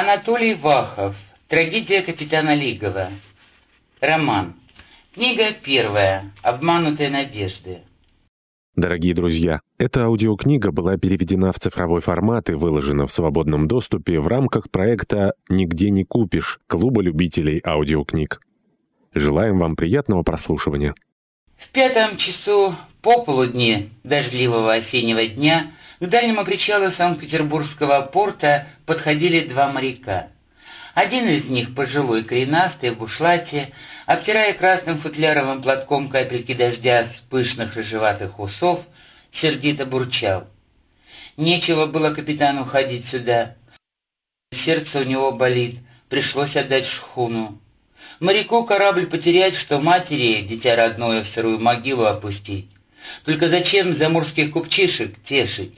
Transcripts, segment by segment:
Анатолий Вахов. Трагедия капитана Лигова. Роман. Книга первая. Обманутые надежды. Дорогие друзья, эта аудиокнига была переведена в цифровой формат и выложена в свободном доступе в рамках проекта «Нигде не купишь» Клуба любителей аудиокниг. Желаем вам приятного прослушивания. В пятом часу пополудни дождливого осеннего дня к дальнему причалу Санкт-Петербургского порта подходили два моряка. Один из них, пожилой, коренастый, в бушлате, обтирая красным футляровым платком капельки дождя с пышных рыжеватых усов, сердито бурчал. Нечего было капитану ходить сюда. Сердце у него болит, пришлось отдать шхуну. Моряку корабль потерять, что матери, дитя родное, в сырую могилу опустить. Только зачем заморских купчишек тешить?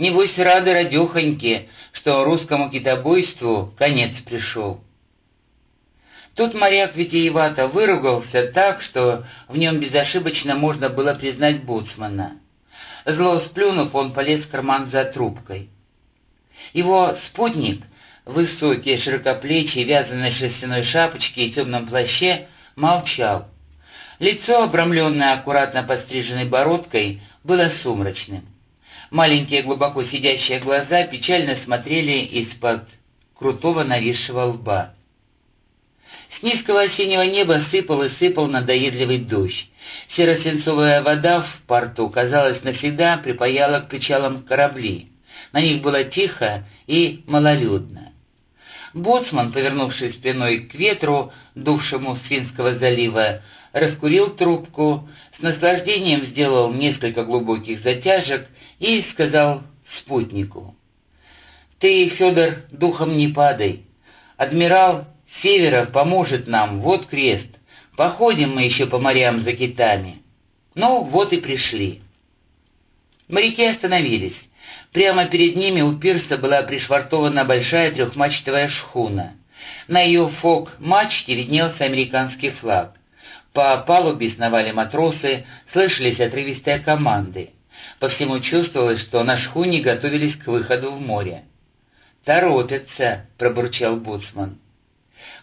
Небось, рады радехоньки, что русскому китобойству конец пришел. Тут моряк витиевато выругался так, что в нем безошибочно можно было признать боцмана. Зло сплюнув, он полез в карман за трубкой. Его спутник, высокий, широкоплечий, вязаной шерстяной шапочке и темном плаще, молчал. Лицо, обрамленное аккуратно подстриженной бородкой, было сумрачным. Маленькие глубоко сидящие глаза печально смотрели из-под крутого нависшего лба. С низкого осеннего неба сыпал и сыпал надоедливый дождь. Серо-свинцовая вода в порту, казалось, навсегда припаяла к причалам корабли. На них было тихо и малолюдно. Боцман, повернувшись спиной к ветру, дувшему с Финского залива, раскурил трубку, с наслаждением сделал несколько глубоких затяжек и сказал спутнику. «Ты, Федор, духом не падай. Адмирал Северов поможет нам, вот крест. Походим мы еще по морям за китами». Ну, вот и пришли. Моряки остановились. Прямо перед ними у пирса была пришвартована большая трехмачтовая шхуна. На ее фок-мачте виднелся американский флаг. По палубе сновали матросы, слышались отрывистые команды. По всему чувствовалось, что на шхуне готовились к выходу в море. «Торопятся», — пробурчал боцман.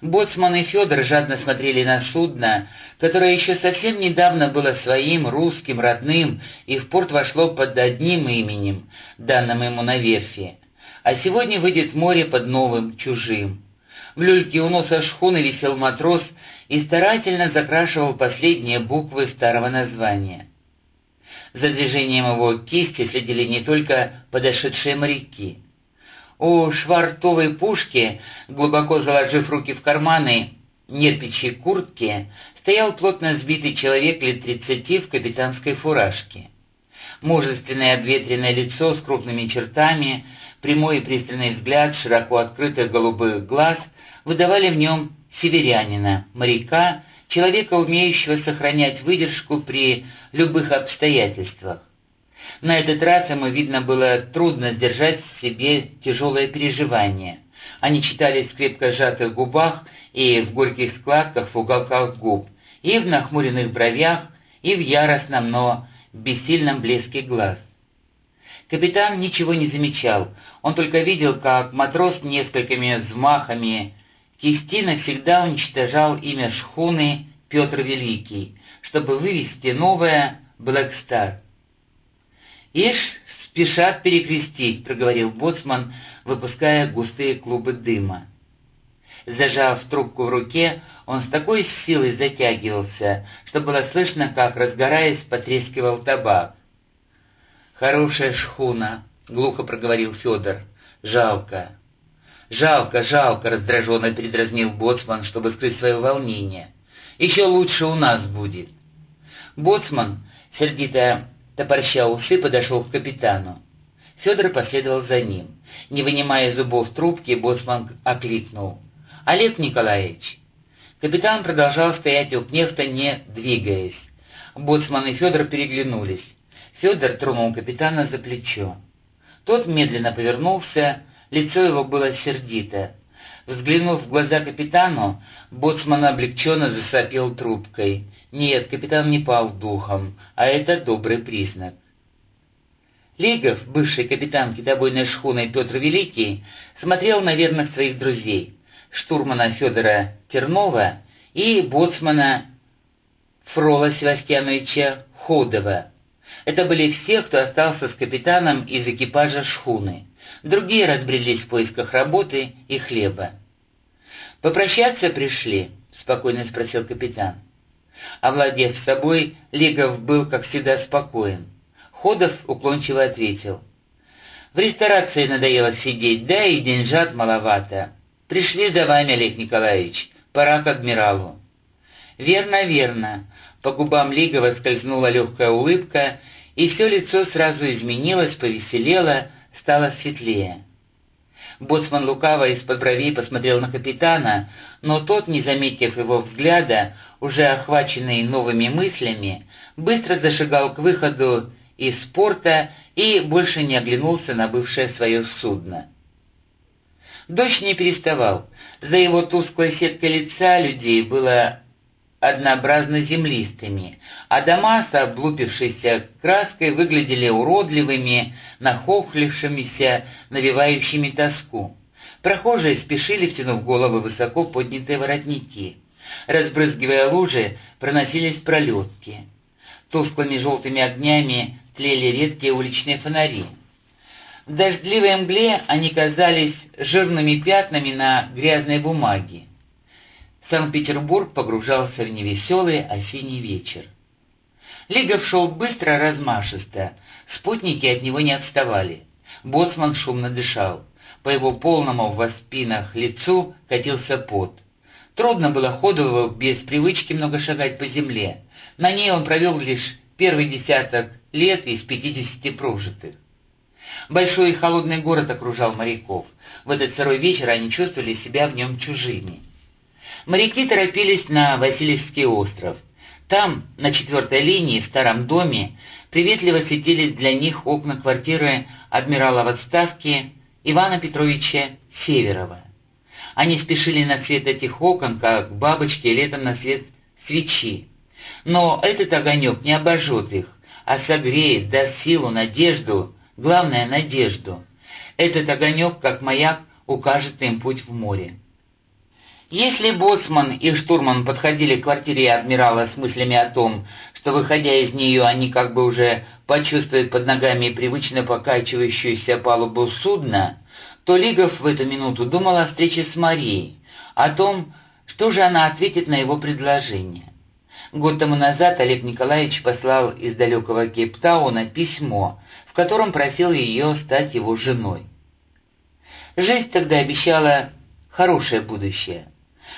Боцман и Федор жадно смотрели на судно, которое еще совсем недавно было своим, русским, родным, и в порт вошло под одним именем, данным ему на верфи, а сегодня выйдет море под новым, чужим. В люльке у носа шхуны висел матрос и старательно закрашивал последние буквы старого названия. За движением его кисти следили не только подошедшие моряки. У швартовой пушки, глубоко заложив руки в карманы нерпичьей куртки, стоял плотно сбитый человек лет тридцати в капитанской фуражке. Мужественное обветренное лицо с крупными чертами, прямой и пристальный взгляд широко открытых голубых глаз выдавали в нем северянина, моряка, человека, умеющего сохранять выдержку при любых обстоятельствах. На этот раз ему, видно, было трудно сдержать в себе тяжелое переживание. Они читались в крепко сжатых губах и в горьких складках в уголках губ, и в нахмуренных бровях, и в яростном, но бессильном блеске глаз. Капитан ничего не замечал, он только видел, как матрос несколькими взмахами кисти навсегда уничтожал имя шхуны Петр Великий, чтобы вывести новое «Блэк Стар». «Ишь, спешат перекрестить», — проговорил боцман, выпуская густые клубы дыма. Зажав трубку в руке, он с такой силой затягивался, что было слышно, как, разгораясь, потрескивал табак. «Хорошая шхуна», — глухо проговорил Федор. «Жалко». «Жалко, жалко», — раздраженно передразнил боцман, чтобы скрыть свое волнение. «Еще лучше у нас будет». Боцман, сердито топорща усы, подошел к капитану. Федор последовал за ним. Не вынимая зубов трубки, боцман окликнул. «Олег Николаевич!» Капитан продолжал стоять у кнехта, не двигаясь. Боцман и Федор переглянулись. Федор тронул капитана за плечо. Тот медленно повернулся, лицо его было сердито. Взглянув в глаза капитану, боцман облегченно засопел трубкой. Нет, капитан не пал духом, а это добрый признак. Лигов, бывший капитан китобойной шхуны Петр Великий, смотрел на верных своих друзей, штурмана Федора Тернова и боцмана Фрола Севастьяновича Ходова. Это были все, кто остался с капитаном из экипажа шхуны. Другие разбрелись в поисках работы и хлеба. «Попрощаться пришли?» — спокойно спросил капитан. Овладев собой, Лигов был, как всегда, спокоен. Ходов уклончиво ответил. «В ресторации надоело сидеть, да и деньжат маловато. Пришли за вами, Олег Николаевич, пора к адмиралу». «Верно, верно». По губам Лигова скользнула легкая улыбка, и все лицо сразу изменилось, повеселело, стало светлее. Боцман лукаво из-под бровей посмотрел на капитана, но тот, не заметив его взгляда, уже охваченный новыми мыслями, быстро зашагал к выходу из порта и больше не оглянулся на бывшее свое судно. Дождь не переставал. За его тусклой сеткой лица людей было однообразно землистыми, а дома с облупившейся краской выглядели уродливыми, нахохлившимися, навевающими тоску. Прохожие спешили, втянув головы высоко поднятые воротники. Разбрызгивая лужи, проносились пролетки. Тусклыми желтыми огнями тлели редкие уличные фонари. В дождливой мгле они казались жирными пятнами на грязной бумаге. Санкт-Петербург погружался в невеселый осенний вечер. Лигов шел быстро, размашисто. Спутники от него не отставали. Боцман шумно дышал. По его полному в спинах лицу катился пот. Трудно было Ходову без привычки много шагать по земле. На ней он провел лишь первый десяток лет из пятидесяти прожитых. Большой и холодный город окружал моряков. В этот сырой вечер они чувствовали себя в нем чужими. Моряки торопились на Васильевский остров. Там, на четвертой линии, в старом доме, приветливо светились для них окна квартиры адмирала в отставке Ивана Петровича Северова. Они спешили на свет этих окон, как бабочки летом на свет свечи. Но этот огонек не обожжет их, а согреет, даст силу, надежду, главное — надежду. Этот огонек, как маяк, укажет им путь в море. Если боцман и штурман подходили к квартире адмирала с мыслями о том, что, выходя из нее, они как бы уже почувствуют под ногами привычно покачивающуюся палубу судна, то Лигов в эту минуту думал о встрече с Марией, о том, что же она ответит на его предложение. Год тому назад Олег Николаевич послал из далекого Кейптауна письмо, в котором просил ее стать его женой. Жизнь тогда обещала хорошее будущее.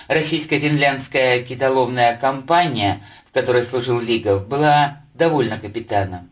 Российско-финляндская китоловная компания, в которой служил Лигов, была довольна капитаном.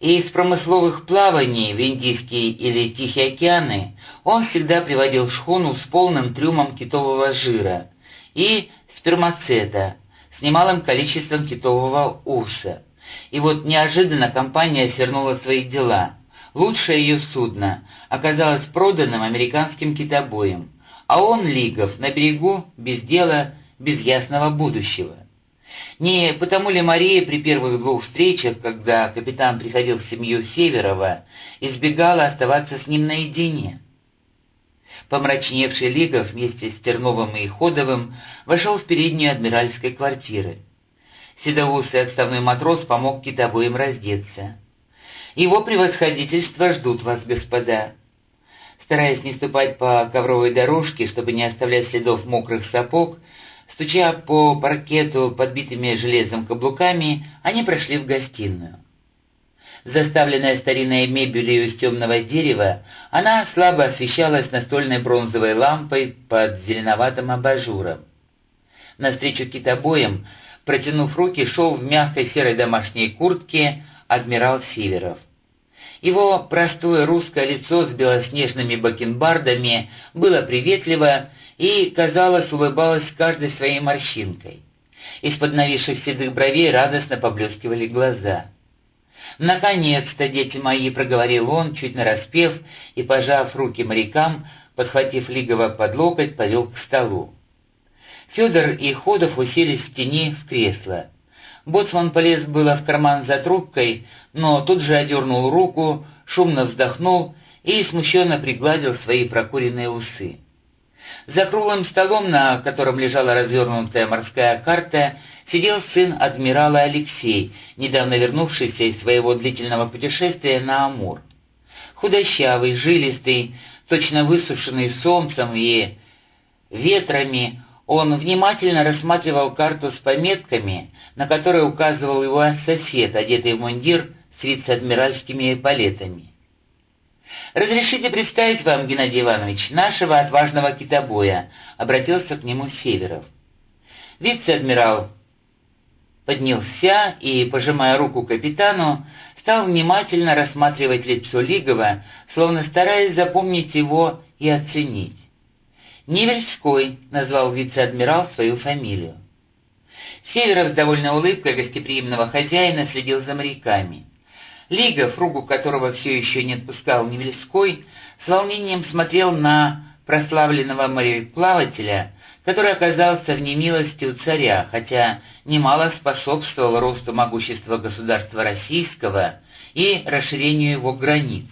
И из промысловых плаваний в Индийские или Тихие океаны он всегда приводил шхуну с полным трюмом китового жира и спермацета с немалым количеством китового уса. И вот неожиданно компания свернула свои дела. Лучшее ее судно оказалось проданным американским китобоем а он, Лигов, на берегу, без дела, без ясного будущего. Не потому ли Мария при первых двух встречах, когда капитан приходил в семью Северова, избегала оставаться с ним наедине? Помрачневший Лигов вместе с Терновым и Ходовым вошел в переднюю адмиральской квартиры. Седоусый отставной матрос помог китобоям раздеться. «Его превосходительство ждут вас, господа», Стараясь не ступать по ковровой дорожке, чтобы не оставлять следов мокрых сапог, стуча по паркету подбитыми железом каблуками, они прошли в гостиную. Заставленная старинной мебелью из темного дерева, она слабо освещалась настольной бронзовой лампой под зеленоватым абажуром. Навстречу китобоям, протянув руки, шел в мягкой серой домашней куртке адмирал Сиверов. Его простое русское лицо с белоснежными бакенбардами было приветливо и, казалось, улыбалось каждой своей морщинкой. Из-под нависших седых бровей радостно поблескивали глаза. «Наконец-то, дети мои!» — проговорил он, чуть нараспев, и, пожав руки морякам, подхватив Лигова под локоть, повел к столу. Федор и Ходов уселись в тени в кресло. Боцман полез было в карман за трубкой, но тут же одернул руку, шумно вздохнул и смущенно пригладил свои прокуренные усы. За круглым столом, на котором лежала развернутая морская карта, сидел сын адмирала Алексей, недавно вернувшийся из своего длительного путешествия на Амур. Худощавый, жилистый, точно высушенный солнцем и ветрами, он внимательно рассматривал карту с пометками, на которой указывал его сосед, одетый в мундир с вице-адмиральскими эполетами. «Разрешите представить вам, Геннадий Иванович, нашего отважного китобоя», — обратился к нему Северов. Вице-адмирал поднялся и, пожимая руку капитану, стал внимательно рассматривать лицо Лигова, словно стараясь запомнить его и оценить. «Невельской», — назвал вице-адмирал свою фамилию. Северов с довольной улыбкой гостеприимного хозяина следил за моряками. Лигов, руку которого все еще не отпускал Невельской, с волнением смотрел на прославленного мореплавателя, который оказался в немилости у царя, хотя немало способствовал росту могущества государства российского и расширению его границ.